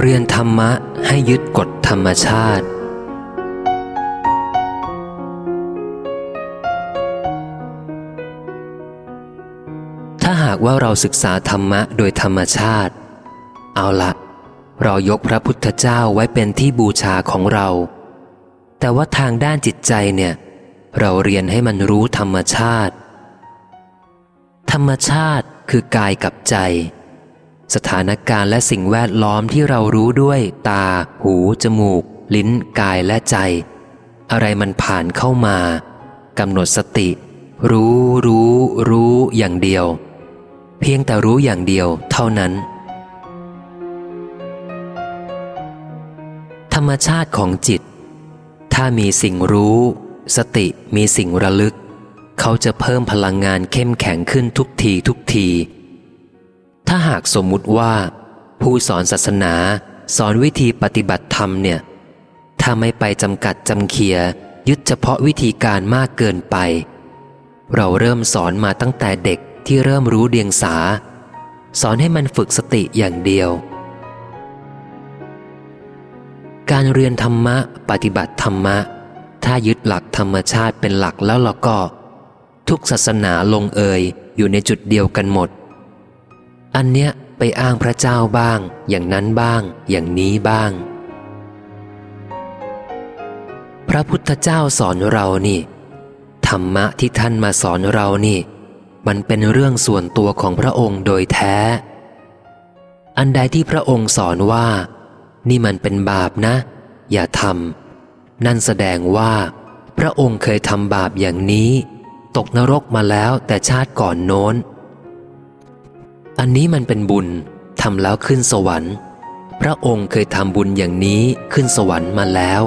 เรียนธรรมะให้ยึดกฎธรรมชาติ ถ้าหากว่าเราศึกษาธรรมะโดยธรรมชาติ เอาละเรายกพระพุทธเจ้าไว้เป็นที่บูชาของเรา แต่ว่าทางด้านจิตใจเนี่ย เราเรียนให้มันรู้ธรรมชาติ ธรรมชาติคือกายกับใจ สถานการณ์และสิ่งแวดล้อมที่เรารู้ด้วย ตา หู จมูก ลิ้น กายและใจ อะไรมันผ่านเข้ามากำหนดสติ รู้ รู้ รู้อย่างเดียว เพียงแต่รู้อย่างเดียว เท่านั้น ธรรมชาติของจิต ถ้ามีสิ่งรู้ สติมีสิ่งระลึก เขาจะเพิ่มพลังงานเข้มแข็งขึ้นทุกทีทุกที ถ้าหากสมมุติว่า ผู้สอนศาสนาสอนวิธีปฏิบัติธรรมเนี่ย ถ้าไม่ไปจำกัดจำเคียยึดเฉพาะวิธีการมากเกินไป เราเริ่มสอนมาตั้งแต่เด็กที่เริ่มรู้เดียงสา สอนให้มันฝึกสติอย่างเดียว การเรียนธรรมะ ปฏิบัติธรรมะ ถ้ายึดหลักธรรมชาติเป็นหลักแล้วเราก็ ทุกศาสนาลงเอยอยู่ในจุดเดียวกันหมด อันเนี้ยไปอ้างพระเจ้าบ้าง อย่างนั้นบ้าง อย่างนี้บ้าง พระพุทธเจ้าสอนเรานี่ ธรรมะที่ท่านมาสอนเรานี่ มันเป็นเรื่องส่วนตัวของพระองค์โดยแท้ อันใดที่พระองค์สอนว่า นี่มันเป็นบาปนะ อย่าทำนั่นแสดงว่า พระองค์เคยทำบาปอย่างนี้ ตกนรกมาแล้วแต่ชาติก่อนโน้น อันนี้มันเป็นบุญทำแล้วขึ้นสวรรค์ พระองค์เคยทำบุญอย่างนี้ขึ้นสวรรค์มาแล้ว